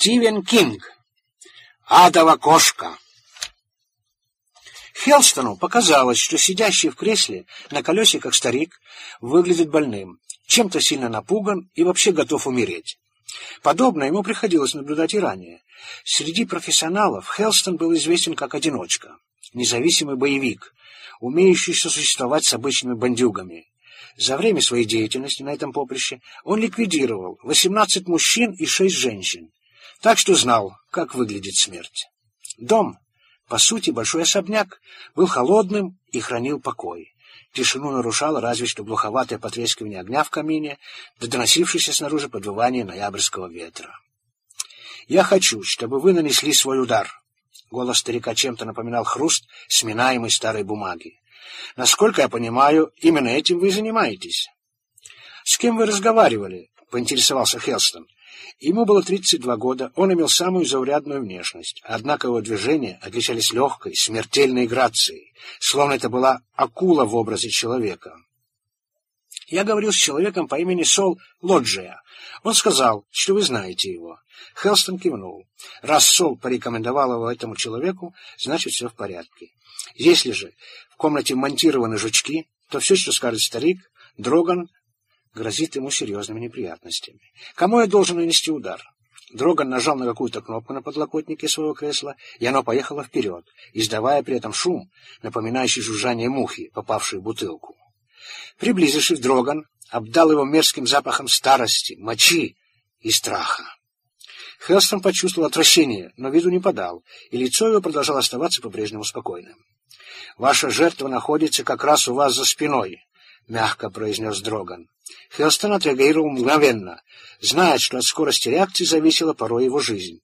Стивен Кинг. Адова кошка. Хелстону показалось, что сидящий в кресле на колесиках старик выглядит больным, чем-то сильно напуган и вообще готов умереть. Подобное ему приходилось наблюдать и ранее. Среди профессионалов Хелстон был известен как одиночка, независимый боевик, умеющий сосуществовать с обычными бандюгами. За время своей деятельности на этом поприще он ликвидировал 18 мужчин и 6 женщин, так что знал, как выглядит смерть. Дом, по сути, большой особняк, был холодным и хранил покой. Тишину нарушало разве что глуховатое потрескивание огня в камине, да доносившееся снаружи подвывание ноябрьского ветра. «Я хочу, чтобы вы нанесли свой удар». Голос старика чем-то напоминал хруст сминаемой старой бумаги. «Насколько я понимаю, именно этим вы занимаетесь». «С кем вы разговаривали?» — поинтересовался Хелстон. Ему было 32 года, он имел самую заурядную внешность, однако его движения отличались легкой, смертельной грацией, словно это была акула в образе человека. Я говорил с человеком по имени Сол Лоджия. Он сказал, что вы знаете его. Хелстон кивнул. Раз Сол порекомендовал его этому человеку, значит, все в порядке. Если же в комнате монтированы жучки, то все, что скажет старик, Дроган грозит ему серьезными неприятностями. Кому я должен нанести удар? Дроган нажал на какую-то кнопку на подлокотнике своего кресла, и оно поехало вперед, издавая при этом шум, напоминающий жужжание мухи, попавшей в бутылку. Приблизившись, Дроган обдал его мерзким запахом старости, мочи и страха. Хелстон почувствовал отвращение, но виду не подал, и лицо его продолжало оставаться по-прежнему спокойным. «Ваша жертва находится как раз у вас за спиной», — мягко произнес Дроган. Хелстон отреагировал мгновенно, зная, что от скорости реакции зависела порой его жизнь.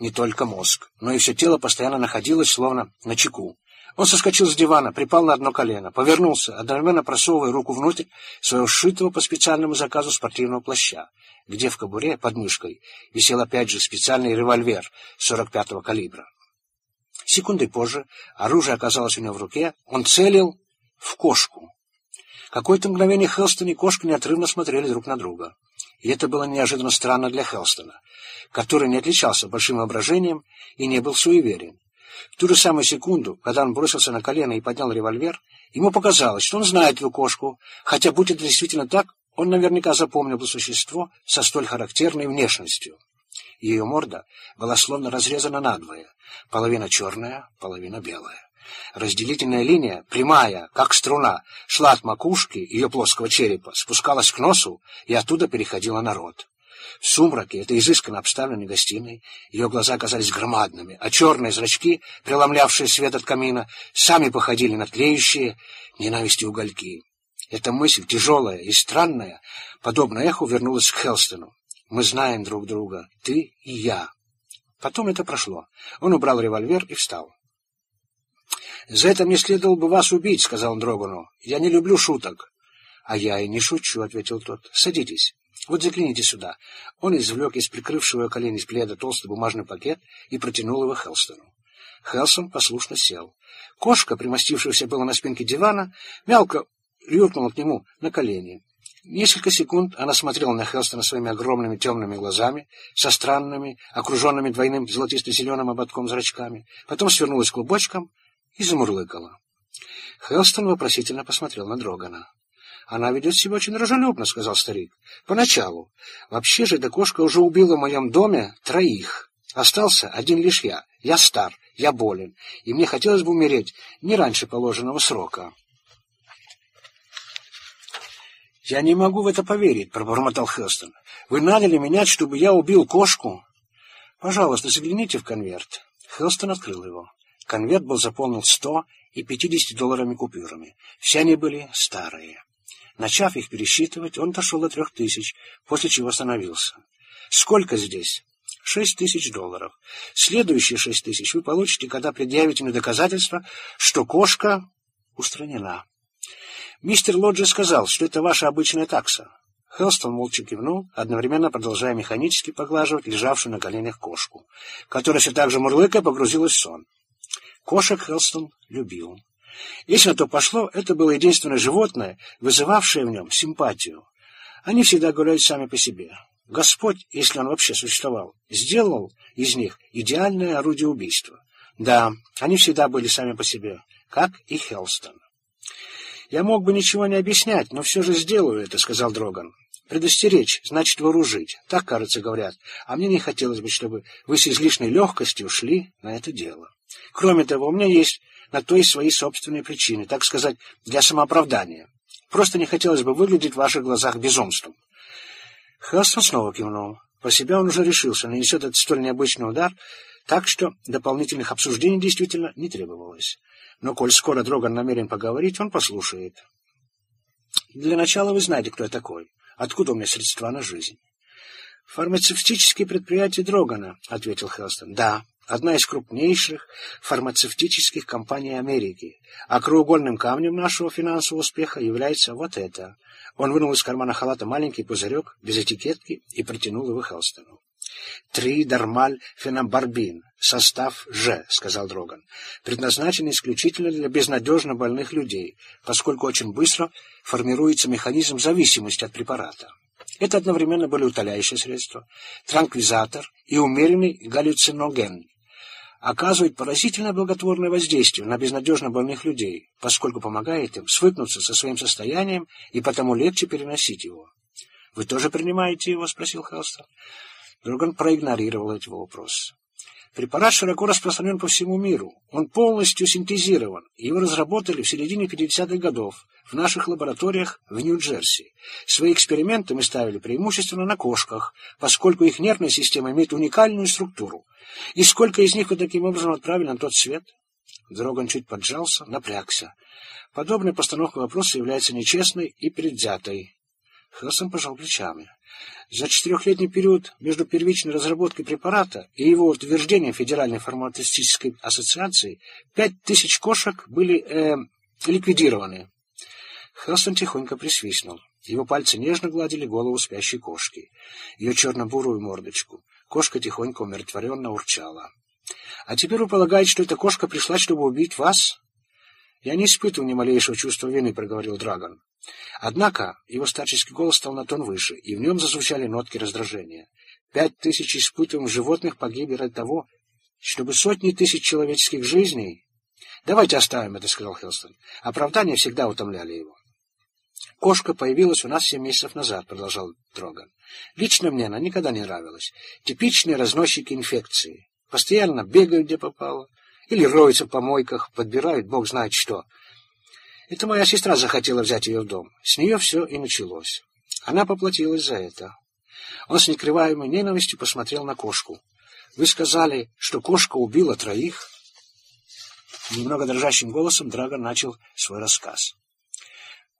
Не только мозг, но и все тело постоянно находилось словно на чеку. Он соскочил с дивана, припал на одно колено, повернулся, одновременно просовывая руку внутрь своего сшитого по специальному заказу спортивного плаща, где в кобуре под мышкой висел опять же специальный револьвер 45-го калибра. Секундой позже оружие оказалось у него в руке, он целил в кошку. Какое-то мгновение Хелстон и кошка неотрывно смотрели друг на друга. И это было неожиданно странно для Хелстона, который не отличался большим воображением и не был суеверен. В ту же самую секунду, когда он бросился на колено и поднял револьвер, ему показалось, что он знает эту кошку, хотя, будь это действительно так, он наверняка запомнил бы существо со столь характерной внешностью. Ее морда была словно разрезана надвое, половина черная, половина белая. Разделительная линия, прямая, как струна, шла от макушки ее плоского черепа, спускалась к носу и оттуда переходила на рот. В сумраке этой изысканно обставленной гостиной ее глаза казались громадными, а черные зрачки, преломлявшие свет от камина, сами походили на тлеющие ненависти угольки. Эта мысль, тяжелая и странная, подобно эху, вернулась к Хелстону. «Мы знаем друг друга, ты и я». Потом это прошло. Он убрал револьвер и встал. «За это мне следовало бы вас убить», — сказал он Дрогану. «Я не люблю шуток». «А я и не шучу», — ответил тот. «Садитесь. Вот загляните сюда». Он извлек из прикрывшего колени пледа толстый бумажный пакет и протянул его Хелстону. Хелсон послушно сел. Кошка, примостившаяся была на спинке дивана, мелко юркнула к нему на колени. Несколько секунд она смотрела на Хелстона своими огромными темными глазами, со странными, окруженными двойным золотисто-зеленым ободком зрачками, потом свернулась клубочком и замурлыкала. Хелстон вопросительно посмотрел на Дрогана. «Она ведет себя очень дружелюбно», — сказал старик. «Поначалу. Вообще же эта кошка уже убила в моем доме троих. Остался один лишь я. Я стар, я болен, и мне хотелось бы умереть не раньше положенного срока». «Я не могу в это поверить», — пробормотал Хелстон. «Вы наняли меня, чтобы я убил кошку?» «Пожалуйста, загляните в конверт». Хелстон открыл его. Конверт был заполнен сто и пятидесяти долларами купюрами. Все они были старые. Начав их пересчитывать, он дошел до трех тысяч, после чего остановился. «Сколько здесь?» «Шесть тысяч долларов. Следующие шесть тысяч вы получите, когда предъявите мне доказательства, что кошка устранена». «Мистер Лоджи сказал, что это ваша обычная такса». Хелстон молча кивнул, одновременно продолжая механически поглаживать лежавшую на коленях кошку, которая все так же мурлыкая погрузилась в сон. Кошек Хелстон любил. Если на то пошло, это было единственное животное, вызывавшее в нем симпатию. Они всегда гуляют сами по себе. Господь, если он вообще существовал, сделал из них идеальное орудие убийства. Да, они всегда были сами по себе, как и Хелстон. «Я мог бы ничего не объяснять, но все же сделаю это», — сказал Дроган. «Предостеречь, значит вооружить. Так, кажется, говорят. А мне не хотелось бы, чтобы вы с излишней легкостью шли на это дело. Кроме того, у меня есть на то и свои собственные причины, так сказать, для самооправдания. Просто не хотелось бы выглядеть в ваших глазах безумством». Хелстон снова кивнул. По себя он уже решился, нанесет этот столь необычный удар, так что дополнительных обсуждений действительно не требовалось. Но коль скоро Дроган намерен поговорить, он послушает. Для начала вы знаете, кто я такой. Откуда у меня средства на жизнь? Фармацевтические предприятия Дрогана, ответил Хелстон. Да, одна из крупнейших фармацевтических компаний Америки. А краеугольным камнем нашего финансового успеха является вот это. Он вынул из кармана халата маленький пузырек без этикетки и протянул его Хелстону. «Три дармаль фенобарбин, состав Ж», — сказал Дроган, «предназначен исключительно для безнадежно больных людей, поскольку очень быстро формируется механизм зависимости от препарата. Это одновременно были утоляющее средство, транквизатор и умеренный галлюциноген. Оказывает поразительно благотворное воздействие на безнадежно больных людей, поскольку помогает им свыкнуться со своим состоянием и потому легче переносить его. «Вы тоже принимаете его?» — спросил Хелстон. Друган проигнорировал этот вопрос. Препарат широко распространен по всему миру. Он полностью синтезирован. Его разработали в середине 50-х годов в наших лабораториях в Нью-Джерси. Свои эксперименты мы ставили преимущественно на кошках, поскольку их нервная система имеет уникальную структуру. И сколько из них вы таким образом отправили на тот свет? Дроган чуть поджался, напрягся. Подобная постановка вопроса является нечестной и предвзятой. Хелсон пожал плечами. За четырехлетний период между первичной разработкой препарата и его утверждением Федеральной фармацевтической ассоциации пять тысяч кошек были э, ликвидированы. Хелстон тихонько присвистнул. Его пальцы нежно гладили голову спящей кошки, ее черно-бурую мордочку. Кошка тихонько умиротворенно урчала. «А теперь вы полагаете, что эта кошка пришла, чтобы убить вас?» «Я не испытываю ни малейшего чувства вины», — проговорил Драгон. Однако его старческий голос стал на тон выше, и в нем зазвучали нотки раздражения. Пять тысяч испытываемых животных погибли ради того, чтобы сотни тысяч человеческих жизней... «Давайте оставим это», — сказал Хелстон. Оправдания всегда утомляли его. «Кошка появилась у нас семь месяцев назад», — продолжал Дроган. «Лично мне она никогда не нравилась. Типичные разносчики инфекции. Постоянно бегают, где попало, или роются в помойках, подбирают бог знает что. Это моя сестра захотела взять ее в дом. С нее все и началось. Она поплатилась за это. Он с некрываемой ненавистью посмотрел на кошку. «Вы сказали, что кошка убила троих?» Немного дрожащим голосом Драгон начал свой рассказ.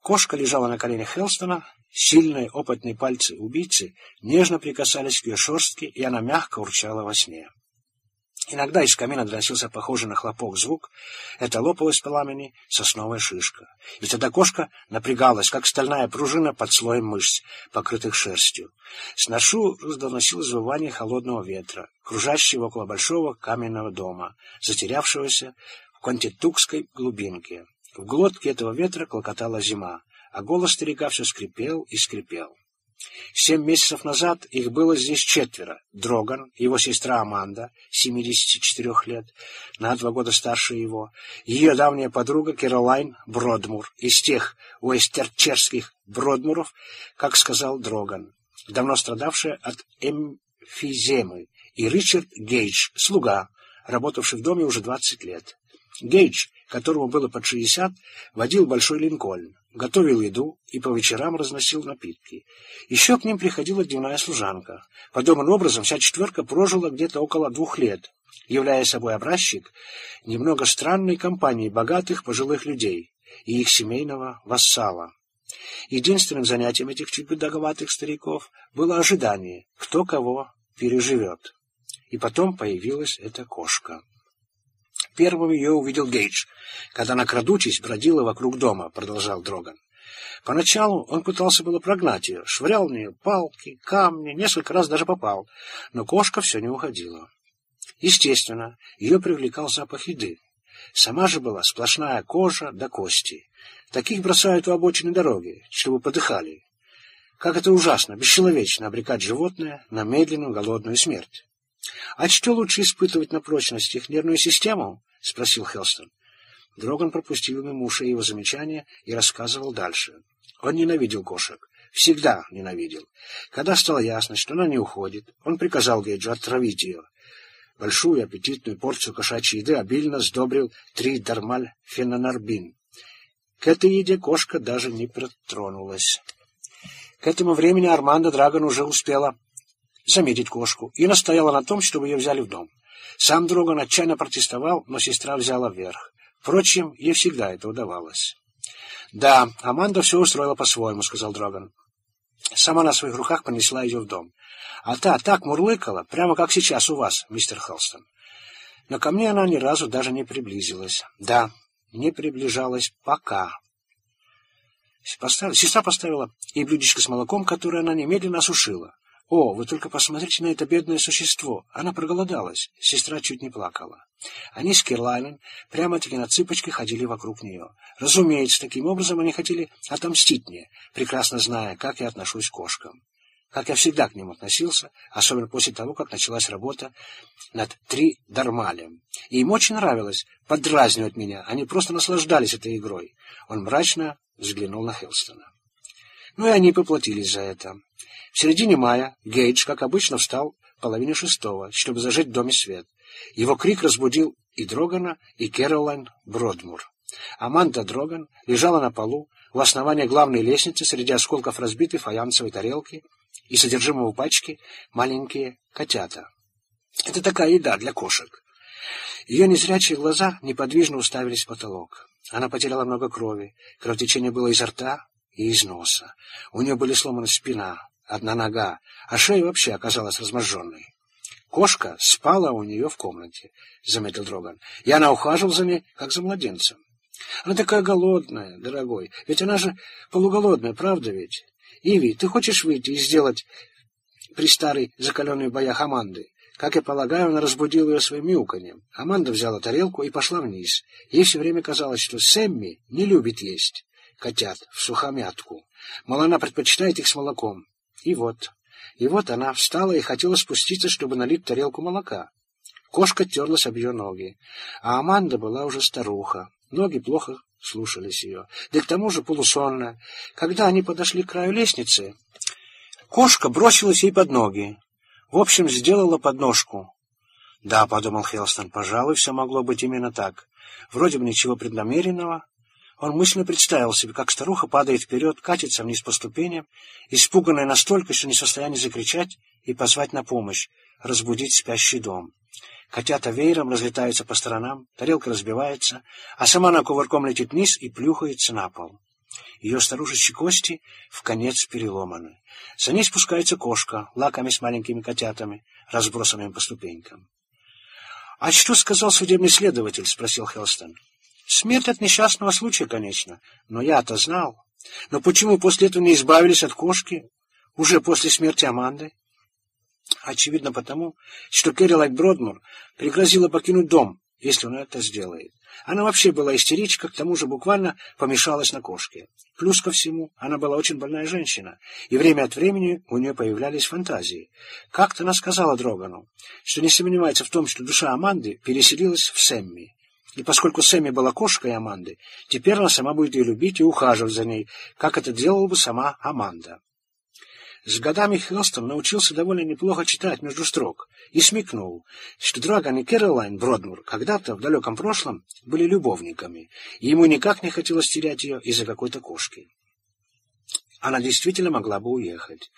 Кошка лежала на коленях Хелстона, сильные опытные пальцы убийцы нежно прикасались к ее шерстке, и она мягко урчала во сне. Иногда из камина доносился похожий на хлопок звук. Это лопалась пламени сосновая шишка. И тогда кошка напрягалась, как стальная пружина под слоем мышц, покрытых шерстью. Сношу доносилось звывание холодного ветра, кружащего около большого каменного дома, затерявшегося в Контитукской глубинке. В глотке этого ветра клокотала зима, а голос старика все скрипел и скрипел. Семь месяцев назад их было здесь четверо. Дроган, его сестра Аманда, 74 лет, на два года старше его, ее давняя подруга Кэролайн Бродмур, из тех уэстерчерских Бродмуров, как сказал Дроган, давно страдавшая от эмфиземы, и Ричард Гейдж, слуга, работавший в доме уже 20 лет. Гейдж, которому было под 60, водил большой линкольн готовил еду и по вечерам разносил напитки. Еще к ним приходила дневная служанка. Подобным образом вся четверка прожила где-то около двух лет, являя собой образчик немного странной компании богатых пожилых людей и их семейного вассала. Единственным занятием этих чуть бедоговатых стариков было ожидание, кто кого переживет. И потом появилась эта кошка. Первым ее увидел Гейдж, когда она, крадучись, бродила вокруг дома, продолжал Дроган. Поначалу он пытался было прогнать ее, швырял в нее палки, камни, несколько раз даже попал, но кошка все не уходила. Естественно, ее привлекал запах еды. Сама же была сплошная кожа до кости. Таких бросают у обочины дороги, чтобы подыхали. Как это ужасно, бесчеловечно обрекать животное на медленную голодную смерть. «А что лучше испытывать на прочность, их нервную систему?» — спросил Хелстон. Дроган пропустил мимо ушей его замечания и рассказывал дальше. Он ненавидел кошек. Всегда ненавидел. Когда стало ясно, что она не уходит, он приказал Гейджу отравить ее. Большую аппетитную порцию кошачьей еды обильно сдобрил три дармаль фенонарбин. К этой еде кошка даже не протронулась. К этому времени Армандо Драгон уже успела заметить кошку и настояла на том, чтобы ее взяли в дом. Сам Дроган отчаянно протестовал, но сестра взяла вверх. Впрочем, ей всегда это удавалось. «Да, Аманда все устроила по-своему», — сказал Дроган. Сама на своих руках понесла ее в дом. А та так мурлыкала, прямо как сейчас у вас, мистер Холстон. Но ко мне она ни разу даже не приблизилась. Да, не приближалась пока. Сестра поставила ей блюдечко с молоком, которое она немедленно осушила. О, вы только посмотрите на это бедное существо. Она проголодалась. Сестра чуть не плакала. Они с Кирлайном прямо-таки на цыпочке ходили вокруг нее. Разумеется, таким образом они хотели отомстить мне, прекрасно зная, как я отношусь к кошкам. Как я всегда к ним относился, особенно после того, как началась работа над «Три Дармалем». И им очень нравилось подразнивать меня, они просто наслаждались этой игрой. Он мрачно взглянул на Хелстона. Ну и они поплатились за это. В середине мая Гейдж, как обычно, встал в половине шестого, чтобы зажечь в доме свет. Его крик разбудил и Дрогана, и Кэролайн Бродмур. Аманда Дроган лежала на полу у основания главной лестницы среди осколков разбитой фаянсовой тарелки и содержимого пачки маленькие котята. Это такая еда для кошек. Ее незрячие глаза неподвижно уставились в потолок. Она потеряла много крови, кровотечение было изо рта и из носа. У нее были сломаны спина, одна нога, а шея вообще оказалась разможженной. Кошка спала у нее в комнате, — заметил Дроган. И она ухаживал за ней, как за младенцем. Она такая голодная, дорогой. Ведь она же полуголодная, правда ведь? Иви, ты хочешь выйти и сделать при старой закаленной боях Аманды? Как я полагаю, она разбудила ее своим мяуканьем. Аманда взяла тарелку и пошла вниз. Ей все время казалось, что Сэмми не любит есть котят в сухомятку. Мол, она предпочитает их с молоком. И вот, и вот она встала и хотела спуститься, чтобы налить тарелку молока. Кошка терлась об ее ноги, а Аманда была уже старуха. Ноги плохо слушались ее, да к тому же полусонная. Когда они подошли к краю лестницы, кошка бросилась ей под ноги. В общем, сделала подножку. «Да», — подумал Хелстон, — «пожалуй, все могло быть именно так. Вроде бы ничего преднамеренного, он мысленно представил себе, как старуха падает вперед, катится вниз по ступеням, испуганная настолько, что не в состоянии закричать и позвать на помощь, разбудить спящий дом. Котята веером разлетаются по сторонам, тарелка разбивается, а сама она кувырком летит вниз и плюхается на пол. Ее старушечьи кости в конец переломаны. За ней спускается кошка, лаками с маленькими котятами, разбросанными по ступенькам. — А что сказал судебный следователь? — спросил Хелстон. Смерть от несчастного случая, конечно, но я-то знал. Но почему после этого не избавились от кошки? Уже после смерти Аманды? Очевидно потому, что Кэррилайн Бродмур пригрозила покинуть дом, если он это сделает. Она вообще была истеричка, к тому же буквально помешалась на кошке. Плюс ко всему, она была очень больная женщина, и время от времени у нее появлялись фантазии. Как-то она сказала Дрогану, что не сомневается в том, что душа Аманды переселилась в Сэмми. И поскольку Сэмми была кошкой Аманды, теперь она сама будет ее любить и ухаживать за ней, как это делала бы сама Аманда. С годами Хелстон научился довольно неплохо читать между строк и смекнул, что Драгон и Кэролайн Бродмур когда-то в далеком прошлом были любовниками, и ему никак не хотелось терять ее из-за какой-то кошки. Она действительно могла бы уехать.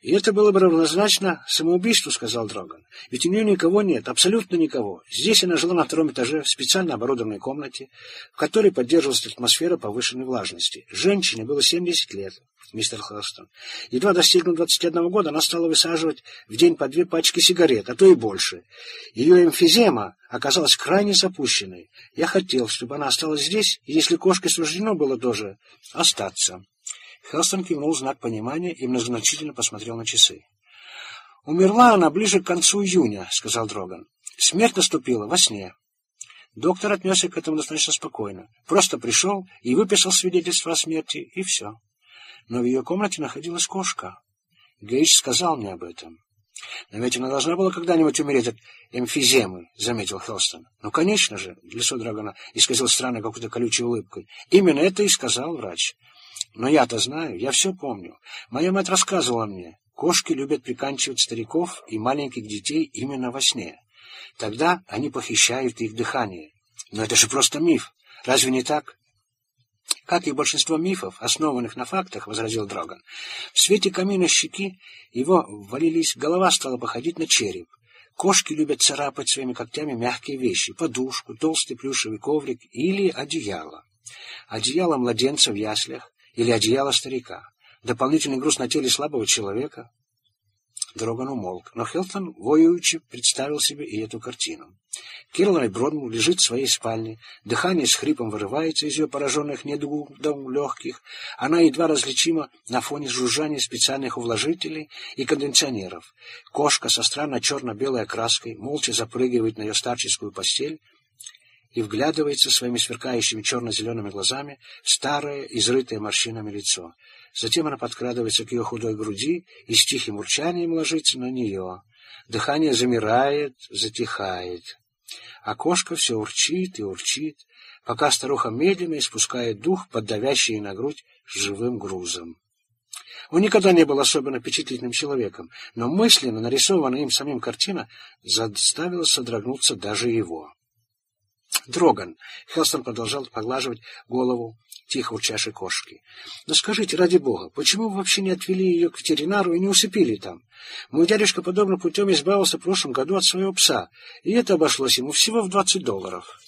И это было бы равнозначно самоубийству, сказал Дроган. Ведь у нее никого нет, абсолютно никого. Здесь она жила на втором этаже в специально оборудованной комнате, в которой поддерживалась атмосфера повышенной влажности. Женщине было 70 лет, мистер Хелстон. Едва достигнув 21 года, она стала высаживать в день по две пачки сигарет, а то и больше. Ее эмфизема оказалась крайне запущенной. Я хотел, чтобы она осталась здесь, если кошке суждено было тоже остаться. Хелстон кивнул знак понимания и многозначительно посмотрел на часы. «Умерла она ближе к концу июня», — сказал Дроган. «Смерть наступила во сне». Доктор отнесся к этому достаточно спокойно. Просто пришел и выписал свидетельство о смерти, и все. но в ее комнате находилась кошка. Гейдж сказал мне об этом. «Но ведь она должна была когда-нибудь умереть от эмфиземы», — заметил Хелстон. «Ну, конечно же», — лицо Драгона исказил странной какой-то колючей улыбкой. «Именно это и сказал врач. Но я-то знаю, я все помню. Моя мать рассказывала мне. Кошки любят приканчивать стариков и маленьких детей именно во сне. Тогда они похищают их дыхание. Но это же просто миф. Разве не так? Как и большинство мифов, основанных на фактах, возразил Драгон, в свете камина щеки его валились, голова стала походить на череп. Кошки любят царапать своими когтями мягкие вещи, подушку, толстый плюшевый коврик или одеяло. Одеяло младенца в яслях или одеяло старика. Дополнительный груз на теле слабого человека. Дроган умолк, но Хелтон воюючи представил себе и эту картину. Кирлай Бронму лежит в своей спальне, дыхание с хрипом вырывается из ее пораженных недугом легких, она едва различима на фоне жужжания специальных увлажителей и кондиционеров. Кошка со странно черно-белой окраской молча запрыгивает на ее старческую постель, и вглядывается своими сверкающими черно-зелеными глазами в старое, изрытое морщинами лицо. Затем она подкрадывается к ее худой груди и с тихим урчанием ложится на нее. Дыхание замирает, затихает. Кошка все урчит и урчит, пока старуха медленно испускает дух под давящей на грудь живым грузом. Он никогда не был особенно впечатлительным человеком, но мысленно нарисованная им самим картина заставила содрогнуться даже его. Дроган. Хелстон продолжал поглаживать голову тихо урчавшей кошки. «Но скажите, ради бога, почему вы вообще не отвели ее к ветеринару и не усыпили там? Мой дядюшка подобным путем избавился в прошлом году от своего пса, и это обошлось ему всего в двадцать долларов».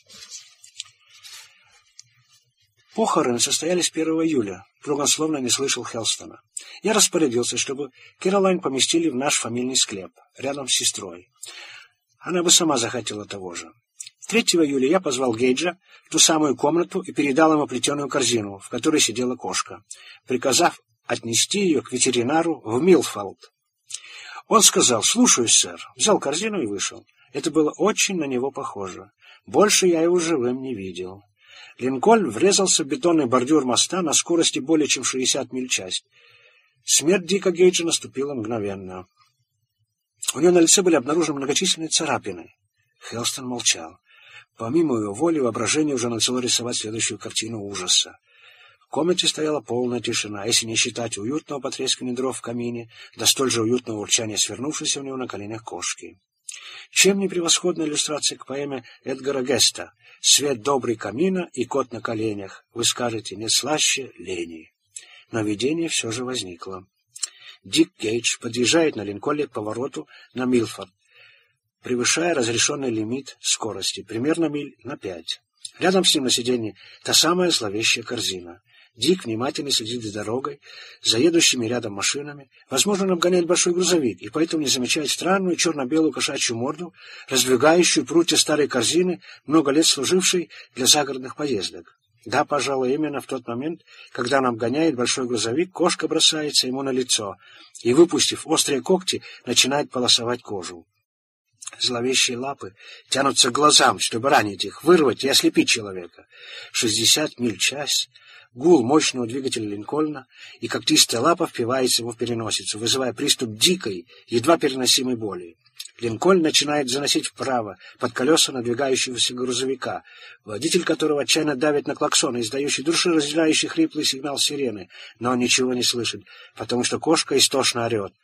Похороны состоялись 1 июля. Дроган словно не слышал Хелстона. Я распорядился, чтобы Кэролайн поместили в наш фамильный склеп, рядом с сестрой. Она бы сама захотела того же. 3 июля я позвал Гейджа в ту самую комнату и передал ему плетеную корзину, в которой сидела кошка, приказав отнести ее к ветеринару в Милфолд. Он сказал «Слушаюсь, сэр», взял корзину и вышел. Это было очень на него похоже. Больше я его живым не видел. Линкольн врезался в бетонный бордюр моста на скорости более чем 60 миль в час. Смерть Дика Гейджа наступила мгновенно. У него на лице были обнаружены многочисленные царапины. Хелстон молчал. Помимо его воли, воображение уже начало рисовать следующую картину ужаса. В комнате стояла полная тишина, если не считать уютного потрескивания дров в камине, да столь же уютного урчания свернувшейся у него на коленях кошки. Чем не превосходная иллюстрация к поэме Эдгара Геста «Свет добрый камина и кот на коленях», вы скажете, не слаще лени. Но видение все же возникло. Дик Кейдж подъезжает на Линкольне к повороту на Милфорд, превышая разрешенный лимит скорости, примерно миль на пять. Рядом с ним на сиденье та самая зловещая корзина. Дик внимательно следит за дорогой, за едущими рядом машинами. Возможно, он обгоняет большой грузовик, и поэтому не замечает странную черно-белую кошачью морду, раздвигающую прутья старой корзины, много лет служившей для загородных поездок. Да, пожалуй, именно в тот момент, когда он обгоняет большой грузовик, кошка бросается ему на лицо и, выпустив острые когти, начинает полосовать кожу. Зловещие лапы тянутся к глазам, чтобы ранить их, вырвать и ослепить человека. Шестьдесят миль в час, гул мощного двигателя Линкольна, и когтистая лапа впивается ему в переносицу, вызывая приступ дикой, едва переносимой боли. Линкольн начинает заносить вправо, под колеса надвигающегося грузовика, водитель которого отчаянно давит на клаксон, издающий душераздирающий хриплый сигнал сирены, но он ничего не слышит, потому что кошка истошно орет.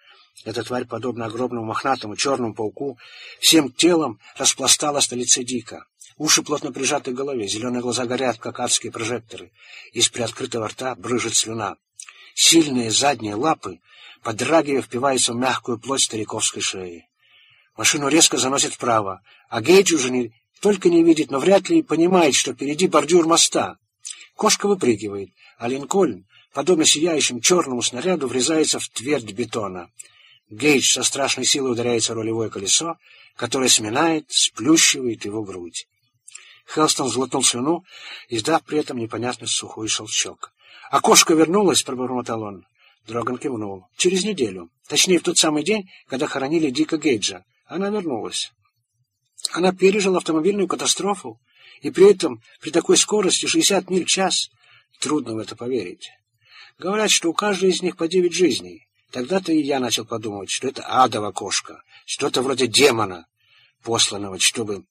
Эта тварь, подобно огромному мохнатому черному пауку, всем телом распласталась на лице Дика. Уши плотно прижаты к голове, зеленые глаза горят, как адские прожекторы. Из приоткрытого рта брыжет слюна. Сильные задние лапы, подрагивая, впиваются в мягкую плоть стариковской шеи. Машину резко заносит вправо, а Гейдж уже не только не видит, но вряд ли понимает, что впереди бордюр моста. Кошка выпрыгивает, а Линкольн, подобно сияющему черному снаряду, врезается в твердь бетона. Гейдж со страшной силой ударяется в рулевое колесо, которое сминает, сплющивает его грудь. Хелстон сглотнул слюну, издав при этом непонятный сухой шелчок. — кошка вернулась, — пробормотал он. Дроган кивнул. — Через неделю. Точнее, в тот самый день, когда хоронили Дика Гейджа. Она вернулась. Она пережила автомобильную катастрофу, и при этом при такой скорости 60 миль в час. Трудно в это поверить. Говорят, что у каждой из них по девять жизней. Тогда-то и я начал подумать, что это адова кошка, что-то вроде демона, посланного, чтобы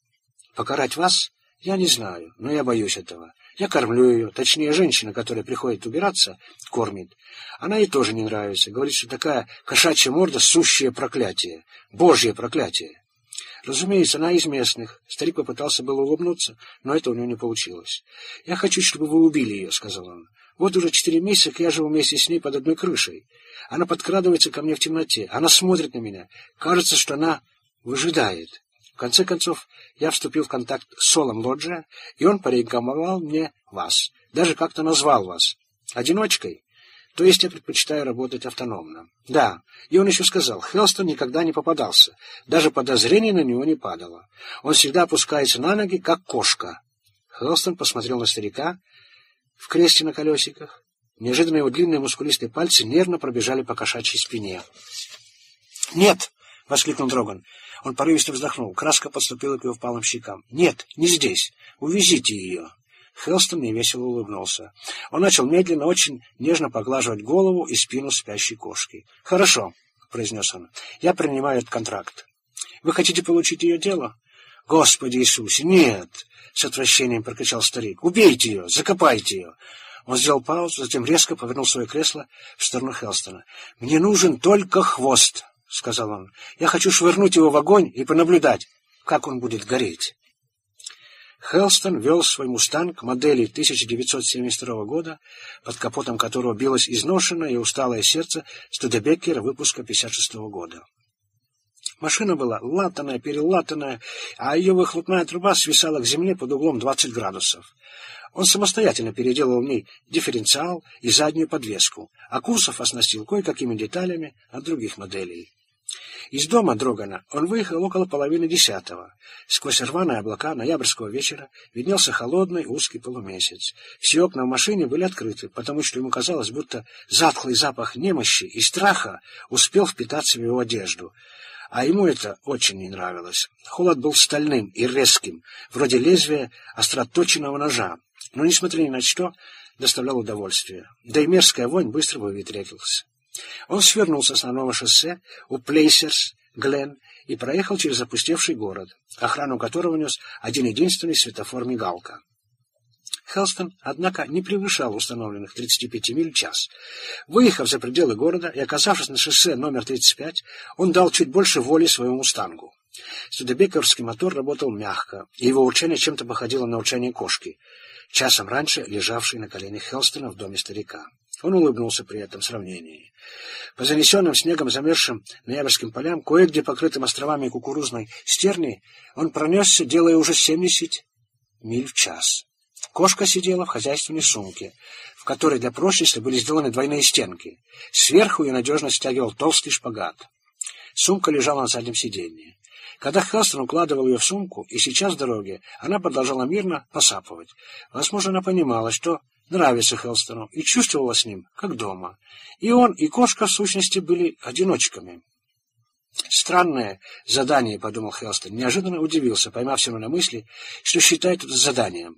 покарать вас. Я не знаю, но я боюсь этого. Я кормлю ее, точнее, женщина, которая приходит убираться, кормит. Она ей тоже не нравится. Говорит, что такая кошачья морда — сущее проклятие, божье проклятие. Разумеется, она из местных. Старик попытался было улыбнуться, но это у него не получилось. «Я хочу, чтобы вы убили ее», — сказал он. «Вот уже четыре месяца, я живу вместе с ней под одной крышей. Она подкрадывается ко мне в темноте. Она смотрит на меня. Кажется, что она выжидает. В конце концов, я вступил в контакт с Солом Лоджия, и он порекомендовал мне вас. Даже как-то назвал вас. Одиночкой. То есть я предпочитаю работать автономно. Да, и он еще сказал, Хелстон никогда не попадался. Даже подозрение на него не падало. Он всегда опускается на ноги, как кошка. Хелстон посмотрел на старика в кресле на колесиках. Неожиданно его длинные мускулистые пальцы нервно пробежали по кошачьей спине. «Нет!» — воскликнул Дроган. Он порывисто вздохнул. Краска подступила к его впалым щекам. «Нет, не здесь. Увезите ее!» Хелстон невесело улыбнулся. Он начал медленно, очень нежно поглаживать голову и спину спящей кошки. «Хорошо», — произнес он, — «я принимаю этот контракт. Вы хотите получить ее дело?» «Господи Иисусе, нет!» — с отвращением прокричал старик. «Убейте ее! Закопайте ее!» Он сделал паузу, затем резко повернул свое кресло в сторону Хелстона. «Мне нужен только хвост», — сказал он. «Я хочу швырнуть его в огонь и понаблюдать, как он будет гореть». Хелстон вел свой «Мустанг» модели 1972 года, под капотом которого билось изношенное и усталое сердце Студебеккера выпуска 56 года. Машина была латаная, перелатанная, а ее выхлопная труба свисала к земле под углом 20 градусов. Он самостоятельно переделал в ней дифференциал и заднюю подвеску, а Курсов оснастил кое-какими деталями от других моделей. Из дома Дрогана он выехал около половины десятого. Сквозь рваные облака ноябрьского вечера виднелся холодный узкий полумесяц. Все окна в машине были открыты, потому что ему казалось, будто затхлый запах немощи и страха успел впитаться в его одежду. А ему это очень не нравилось. Холод был стальным и резким, вроде лезвия остроточенного ножа, но, несмотря ни на что, доставлял удовольствие. Да и мерзкая вонь быстро выветрилась. Он свернул с основного шоссе у Плейсерс-Глен и проехал через опустевший город, охрану которого нес один-единственный светофор-мигалка. Хелстон, однако, не превышал установленных 35 миль в час. Выехав за пределы города и оказавшись на шоссе номер 35, он дал чуть больше воли своему «Мустангу». Студебекерский мотор работал мягко, и его урчание чем-то походило на урчание кошки, часом раньше лежавшей на коленях Хелстона в доме старика. Он улыбнулся при этом сравнении. По занесенным снегом замерзшим ноябрьским полям, кое-где покрытым островами кукурузной стерни, он пронесся, делая уже семьдесят миль в час. Кошка сидела в хозяйственной сумке, в которой для прочности были сделаны двойные стенки. Сверху ее надежно стягивал толстый шпагат. Сумка лежала на заднем сиденье. Когда Хелстон укладывал ее в сумку, и сейчас в дороге, она продолжала мирно посапывать. Возможно, она понимала, что нравится Хелстону и чувствовала с ним, как дома. И он, и кошка, в сущности, были одиночками. «Странное задание», — подумал Хелстон. Неожиданно удивился, поймав себя на мысли, что считает это заданием.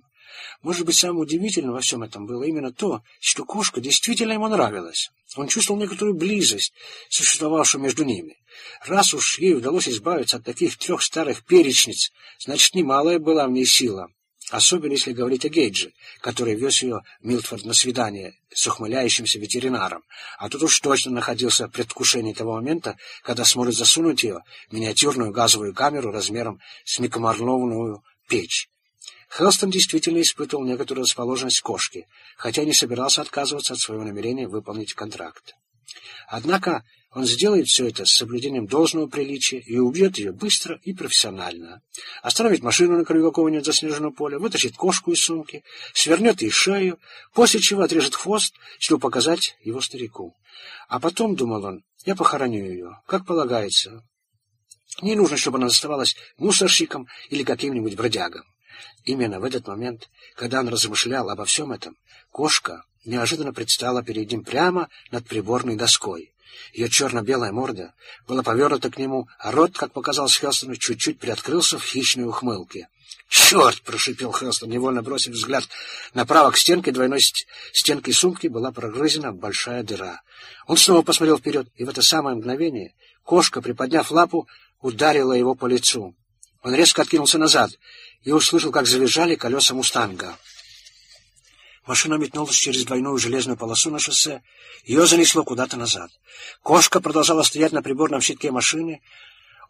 Может быть, самым удивительным во всем этом было именно то, что кошка действительно ему нравилась. Он чувствовал некоторую близость, существовавшую между ними. Раз уж ей удалось избавиться от таких трех старых перечниц, значит, немалая была в ней сила. Особенно если говорить о Гейдже, который вез ее в Милтфорд на свидание с ухмыляющимся ветеринаром, а тут уж точно находился в предвкушении того момента, когда сможет засунуть ее в миниатюрную газовую камеру размером с микромарловную печь. Хелстон действительно испытывал некоторую расположенность кошки, хотя не собирался отказываться от своего намерения выполнить контракт. Однако он сделает все это с соблюдением должного приличия и убьет ее быстро и профессионально. Остановит машину на краю какого-нибудь заснеженного поля, вытащит кошку из сумки, свернет ей шею, после чего отрежет хвост, чтобы показать его старику. А потом, думал он, я похороню ее, как полагается. Не нужно, чтобы она оставалась мусорщиком или каким-нибудь бродягом. Именно в этот момент, когда он размышлял обо всем этом, кошка неожиданно предстала перед ним прямо над приборной доской. Ее черно-белая морда была повернута к нему, а рот, как показалось Хелстону, чуть-чуть приоткрылся в хищной ухмылке. «Черт!» — прошипел Хелстон, невольно бросив взгляд направо к стенке двойной стенки сумки была прогрызена большая дыра. Он снова посмотрел вперед, и в это самое мгновение кошка, приподняв лапу, ударила его по лицу. Он резко откинулся назад и услышал, как завизжали колеса «Мустанга». Машина метнулась через двойную железную полосу на шоссе. Ее занесло куда-то назад. Кошка продолжала стоять на приборном щитке машины,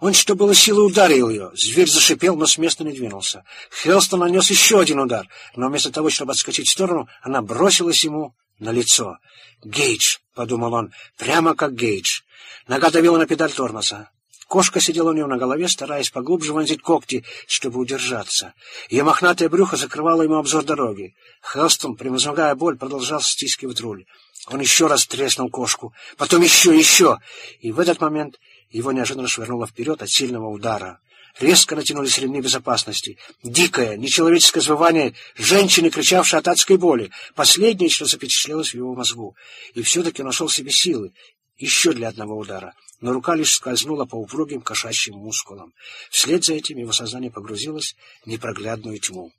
он, что было силы, ударил ее. Зверь зашипел, но с места не двинулся. Хелстон нанес еще один удар, но вместо того, чтобы отскочить в сторону, она бросилась ему на лицо. «Гейдж!» — подумал он, — прямо как Гейдж. Нога давила на педаль тормоза. Кошка сидела у него на голове, стараясь поглубже вонзить когти, чтобы удержаться. Ее мохнатое брюхо закрывало ему обзор дороги. Хелстон, превозмогая боль, продолжал стискивать руль. Он еще раз треснул кошку, потом еще, еще, и в этот момент его неожиданно швырнуло вперед от сильного удара. Резко натянулись ремни безопасности. Дикое, нечеловеческое звывание женщины, кричавшей от адской боли. Последнее, что запечатлелось в его мозгу. И все-таки нашел себе силы. Еще для одного удара. Но рука лишь скользнула по упругим кошачьим мускулам. Вслед за этим его сознание погрузилось в непроглядную тьму.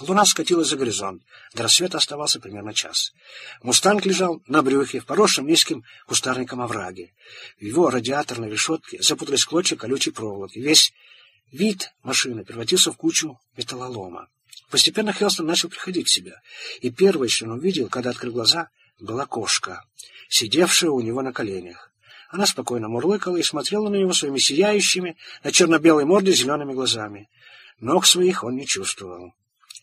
Луна скатилась за горизонт. До рассвета оставался примерно час. Мустанг лежал на брюхе в поросшем низким кустарником овраге. В его радиаторной решетке запутались клочья колючей проволоки. Весь вид машины превратился в кучу металлолома. Постепенно Хелстон начал приходить в себя, и первое, что он увидел, когда открыл глаза, была кошка, сидевшая у него на коленях. Она спокойно мурлыкала и смотрела на него своими сияющими, на черно-белой морде зелеными глазами. Ног своих он не чувствовал.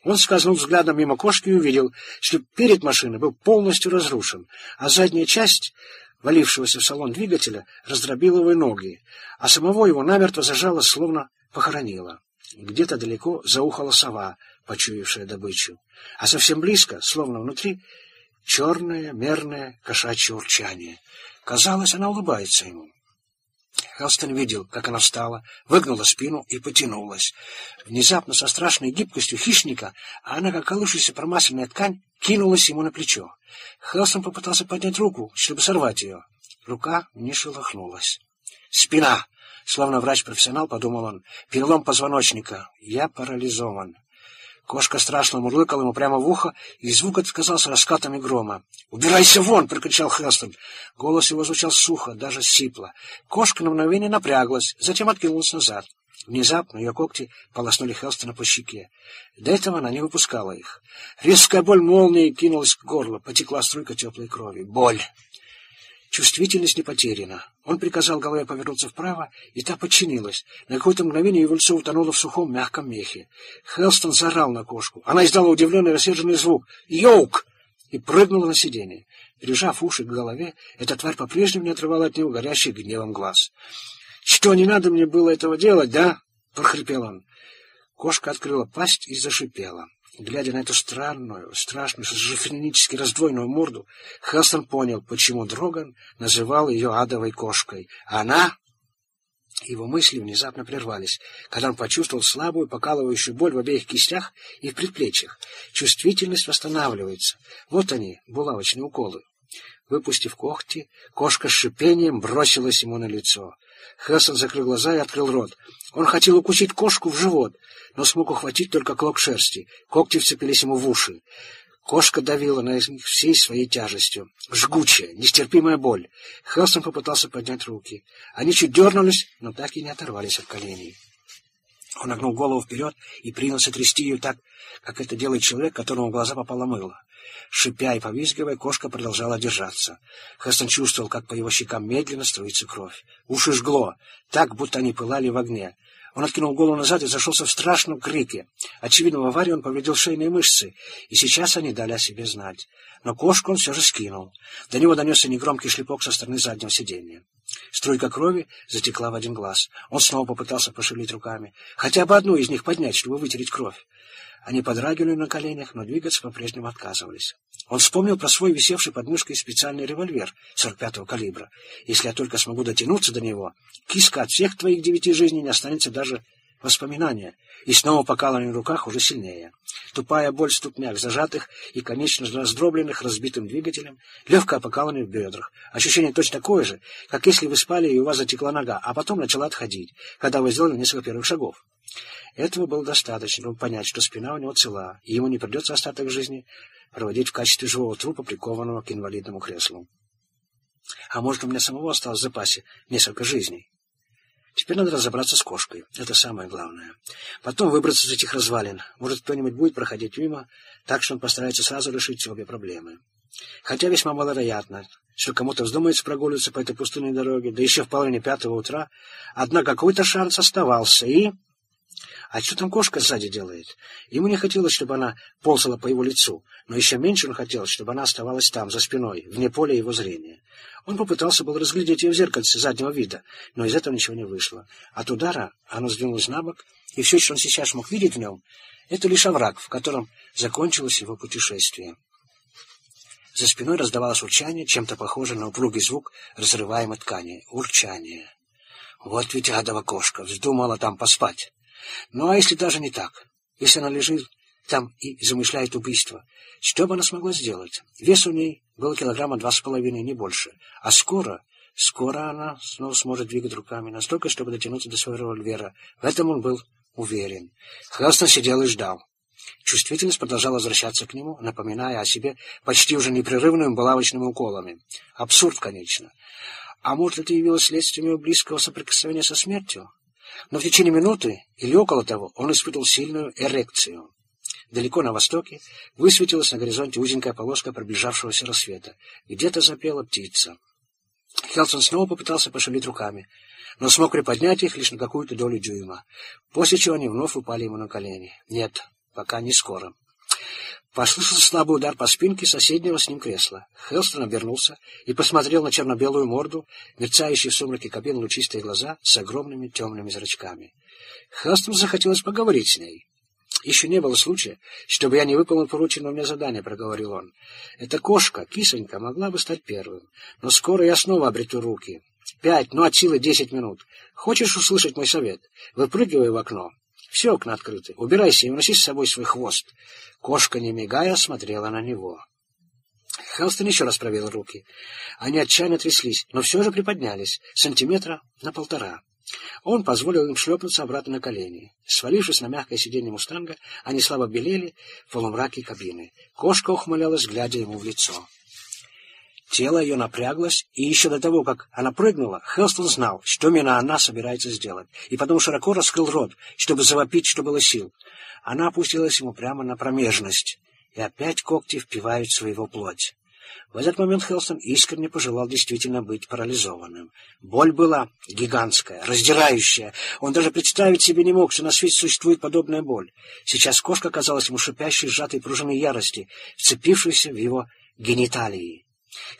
Он скользнул взглядом мимо кошки и увидел, что перед машиной был полностью разрушен, а задняя часть валившегося в салон двигателя раздробила его ноги, а самого его намертво зажало, словно похоронило. Где-то далеко заухала сова, почуявшая добычу, а совсем близко, словно внутри, черное мерное кошачье урчание. Казалось, она улыбается ему. Хелстон видел, как она встала, выгнула спину и потянулась. Внезапно, со страшной гибкостью хищника, она, как колышущаяся промасленная ткань, кинулась ему на плечо. Хелстон попытался поднять руку, чтобы сорвать ее. Рука не шелохнулась. «Спина!» Словно врач-профессионал, подумал он. «Перелом позвоночника. Я парализован». Кошка страшно мурлыкала ему прямо в ухо, и звук этот казался раскатами грома. «Убирайся вон!» — прокричал Хелстон. Голос его звучал сухо, даже сипло. Кошка на мгновение напряглась, затем откинулась назад. Внезапно ее когти полоснули Хелстона по щеке. До этого она не выпускала их. Резкая боль молнией кинулась к горлу, потекла струйка теплой крови. Боль! Чувствительность не потеряна. Он приказал голове повернуться вправо, и та подчинилась. На какое-то мгновение его лицо утонуло в сухом мягком мехе. Хелстон заорал на кошку. Она издала удивленный рассерженный звук «Йоук!» и прыгнула на сиденье. Прижав уши к голове, эта тварь по-прежнему не отрывала от него горящий гневом глаз. «Что, не надо мне было этого делать, да?» — прохрипел он. Кошка открыла пасть и зашипела. Глядя на эту странную, страшную, шизофренически раздвоенную морду, Хелстон понял, почему Дроган называл ее адовой кошкой. Она... Его мысли внезапно прервались, когда он почувствовал слабую, покалывающую боль в обеих кистях и в предплечьях. Чувствительность восстанавливается. Вот они, булавочные уколы. Выпустив когти, кошка с шипением бросилась ему на лицо. Хессон закрыл глаза и открыл рот. Он хотел укусить кошку в живот, но смог ухватить только клок шерсти. Когти вцепились ему в уши. Кошка давила на них всей своей тяжестью. Жгучая, нестерпимая боль. Хелсон попытался поднять руки. Они чуть дернулись, но так и не оторвались от коленей. Он нагнул голову вперед и принялся трясти ее так, как это делает человек, которому в глаза попало мыло. Шипя и повизгивая, кошка продолжала держаться. Хестон чувствовал, как по его щекам медленно струится кровь. Уши жгло, так, будто они пылали в огне. Он откинул голову назад и зашелся в страшном крике. Очевидно, в аварии он повредил шейные мышцы, и сейчас они дали о себе знать. Но кошку он все же скинул. До него донесся негромкий шлепок со стороны заднего сиденья. Струйка крови затекла в один глаз. Он снова попытался пошевелить руками. Хотя бы одну из них поднять, чтобы вытереть кровь. Они подрагивали на коленях, но двигаться по-прежнему отказывались. Он вспомнил про свой висевший под мышкой специальный револьвер 45-го калибра. Если я только смогу дотянуться до него, киска от всех твоих девяти жизней не останется даже воспоминания, и снова покалывание в руках уже сильнее. Тупая боль в ступнях, зажатых и, конечно, раздробленных разбитым двигателем, легкое покалывание в бедрах. Ощущение точно такое же, как если вы спали и у вас затекла нога, а потом начала отходить, когда вы сделали несколько первых шагов. Этого было достаточно, чтобы понять, что спина у него цела, и ему не придется остаток жизни проводить в качестве живого трупа, прикованного к инвалидному креслу. А может, у меня самого осталось в запасе несколько жизней. Теперь надо разобраться с кошкой. Это самое главное. Потом выбраться из этих развалин. Может, кто-нибудь будет проходить мимо, так что он постарается сразу решить обе проблемы. Хотя весьма маловероятно, что кому-то вздумается прогуливаться по этой пустынной дороге, да еще в половине пятого утра. Однако какой-то шанс оставался, и... А что там кошка сзади делает? Ему не хотелось, чтобы она ползала по его лицу, но еще меньше он хотел, чтобы она оставалась там, за спиной, вне поля его зрения. Он попытался был разглядеть ее в зеркальце заднего вида, но из этого ничего не вышло. От удара оно сдвинулось на бок, и все, что он сейчас мог видеть в нем, это лишь овраг, в котором закончилось его путешествие. За спиной раздавалось урчание, чем-то похоже на упругий звук разрываемой ткани. Урчание. Вот ведь адова кошка, вздумала там поспать. Ну а если даже не так? Если она лежит там и замышляет убийство, что бы она смогла сделать? Вес у ней был килограмма два с половиной, не больше. А скоро, скоро она снова сможет двигать руками, настолько, чтобы дотянуться до своего револьвера. В этом он был уверен. Хелстон сидел и ждал. Чувствительность продолжала возвращаться к нему, напоминая о себе почти уже непрерывными булавочными уколами. Абсурд, конечно. А может, это явилось следствием его близкого соприкосновения со смертью? Но в течение минуты или около того он испытывал сильную эрекцию. Далеко на востоке высветилась на горизонте узенькая полоска приближавшегося рассвета. Где-то запела птица. Хелсон снова попытался пошевелить руками, но смог приподнять их лишь на какую-то долю дюйма, после чего они вновь упали ему на колени. Нет, пока не скоро. Послышался слабый удар по спинке соседнего с ним кресла. Хелстон обернулся и посмотрел на черно-белую морду, мерцающие в сумраке кабин лучистые глаза с огромными темными зрачками. Хелстону захотелось поговорить с ней. «Еще не было случая, чтобы я не выполнил порученное мне задание», — проговорил он. «Эта кошка, кисонька, могла бы стать первым, но скоро я снова обрету руки. Пять, ну от силы десять минут. Хочешь услышать мой совет? Выпрыгивай в окно. Все окна открыты. Убирайся и уноси с собой свой хвост. Кошка, не мигая, смотрела на него. Хелстон еще раз проверил руки. Они отчаянно тряслись, но все же приподнялись, сантиметра на полтора. Он позволил им шлепнуться обратно на колени. Свалившись на мягкое сиденье мустанга, они слабо белели в полумраке кабины. Кошка ухмылялась, глядя ему в лицо. Тело ее напряглось, и еще до того, как она прыгнула, Хелстон знал, что именно она собирается сделать, и потому широко раскрыл рот, чтобы завопить, что было сил. Она опустилась ему прямо на промежность, и опять когти впиваются в его плоть. В этот момент Хелстон искренне пожелал действительно быть парализованным. Боль была гигантская, раздирающая. Он даже представить себе не мог, что на свете существует подобная боль. Сейчас кошка казалась ему шипящей, сжатой пружиной ярости, вцепившейся в его гениталии.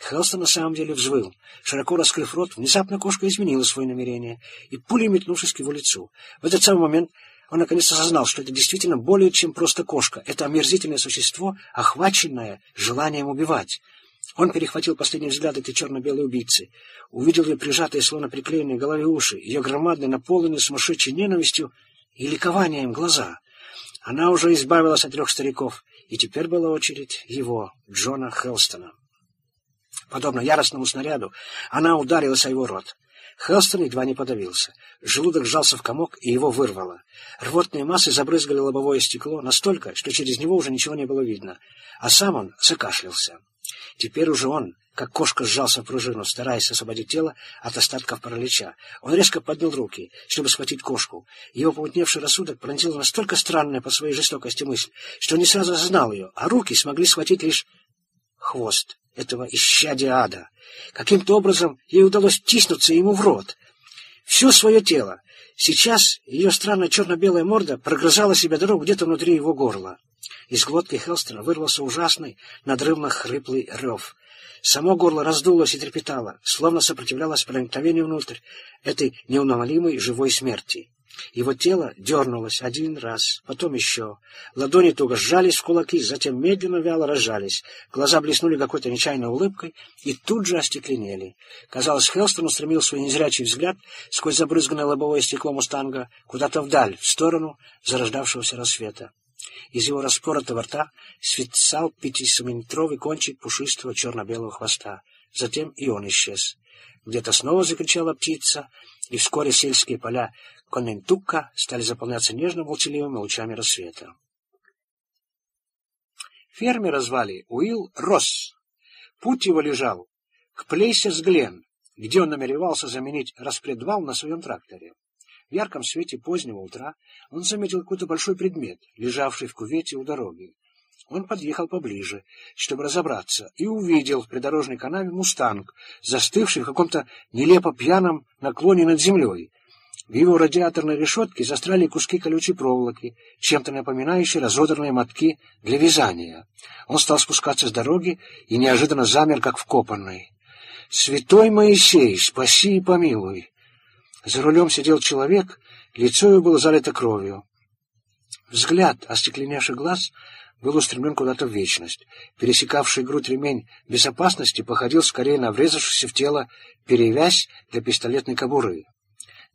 Хелстон на самом деле взвыл. Широко раскрыв рот, внезапно кошка изменила свое намерение, и пулей метнувшись к его лицу. В этот самый момент он наконец осознал, что это действительно более чем просто кошка. Это омерзительное существо, охваченное желанием убивать. Он перехватил последний взгляд этой черно-белой убийцы. Увидел ее прижатые, словно приклеенные голове уши, ее громадные, наполненные сумасшедшей ненавистью и ликованием глаза. Она уже избавилась от трех стариков, и теперь была очередь его, Джона Хелстона. Подобно яростному снаряду, она ударилась о его рот. Хелстон едва не подавился. Желудок сжался в комок, и его вырвало. Рвотные массы забрызгали лобовое стекло настолько, что через него уже ничего не было видно, а сам он закашлялся. Теперь уже он, как кошка, сжался в пружину, стараясь освободить тело от остатков паралича. Он резко поднял руки, чтобы схватить кошку. Его помутневший рассудок пронзил настолько странная по своей жестокости мысль, что не сразу осознал ее, а руки смогли схватить лишь хвост этого исчадия ада. Каким-то образом ей удалось втиснуться ему в рот. Все свое тело. Сейчас ее странная черно-белая морда прогрызала себе дорогу где-то внутри его горла. Из глотки Хелстона вырвался ужасный, надрывно-хриплый рев. Само горло раздулось и трепетало, словно сопротивлялось проникновению внутрь этой неуномолимой живой смерти. Его тело дернулось один раз, потом еще. Ладони туго сжались в кулаки, затем медленно вяло разжались. Глаза блеснули какой-то нечаянной улыбкой и тут же остекленели. Казалось, Хелстон устремил свой незрячий взгляд сквозь забрызганное лобовое стекло «Мустанга» куда-то вдаль, в сторону зарождавшегося рассвета. Из его распоротого рта свисал пятисантиметровый кончик пушистого черно-белого хвоста. Затем и он исчез. Где-то снова закричала птица, и вскоре сельские поля Коннентука стали заполняться нежно-молчаливыми лучами рассвета. Фермера звали Уилл Росс. Путь его лежал к Плейсес-Глен, где он намеревался заменить распредвал на своем тракторе. В ярком свете позднего утра он заметил какой-то большой предмет, лежавший в кувете у дороги. Он подъехал поближе, чтобы разобраться, и увидел в придорожной канаве мустанг, застывший в каком-то нелепо пьяном наклоне над землей. В его радиаторной решетке застряли куски колючей проволоки, чем-то напоминающие разодранные мотки для вязания. Он стал спускаться с дороги и неожиданно замер, как вкопанный. «Святой Моисей, спаси и помилуй!» За рулем сидел человек, лицо его было залито кровью. Взгляд остекленевший глаз был устремлен куда-то в вечность. Пересекавший грудь ремень безопасности походил скорее на врезавшийся в тело перевязь для пистолетной кобуры.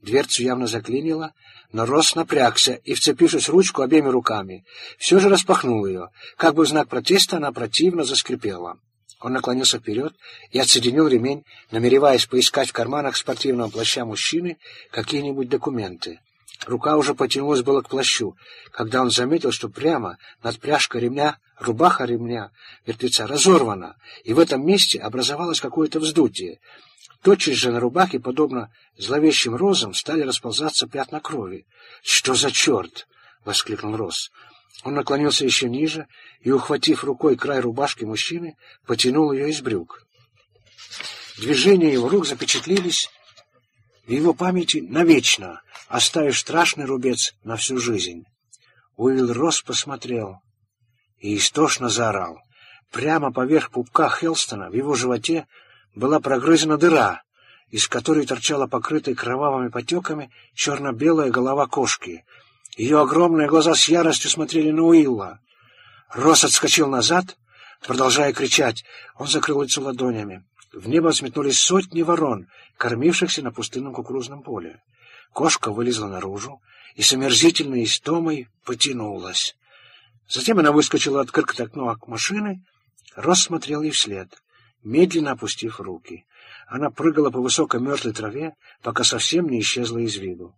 Дверцу явно заклинило, но Рос напрягся и, вцепившись в ручку обеими руками, все же распахнул ее. Как бы в знак протеста она противно заскрипела. Он наклонился вперед и отсоединил ремень, намереваясь поискать в карманах спортивного плаща мужчины какие-нибудь документы. Рука уже потянулась было к плащу, когда он заметил, что прямо над пряжкой ремня, рубаха ремня мертвеца разорвана, и в этом месте образовалось какое-то вздутие. Тотчас же на рубахе, подобно зловещим розам, стали расползаться пятна крови. «Что за черт?» — воскликнул Рос. Он наклонился еще ниже и, ухватив рукой край рубашки мужчины, потянул ее из брюк. Движения его рук запечатлились в его памяти навечно, оставив страшный рубец на всю жизнь. Уилл Росс посмотрел и истошно заорал. Прямо поверх пупка Хелстона в его животе была прогрызена дыра, из которой торчала покрытая кровавыми потеками черно-белая голова кошки. Ее огромные глаза с яростью смотрели на Уилла. Росс отскочил назад, продолжая кричать. Он закрыл лицо ладонями. В небо взметнулись сотни ворон, кормившихся на пустынном кукурузном поле. Кошка вылезла наружу и с омерзительной истомой потянулась. Затем она выскочила от открытое окно машины. Росс смотрел ей вслед, медленно опустив руки. Она прыгала по высокой мертвой траве, пока совсем не исчезла из виду.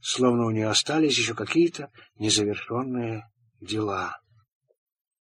Словно у нее остались еще какие-то незавершенные дела.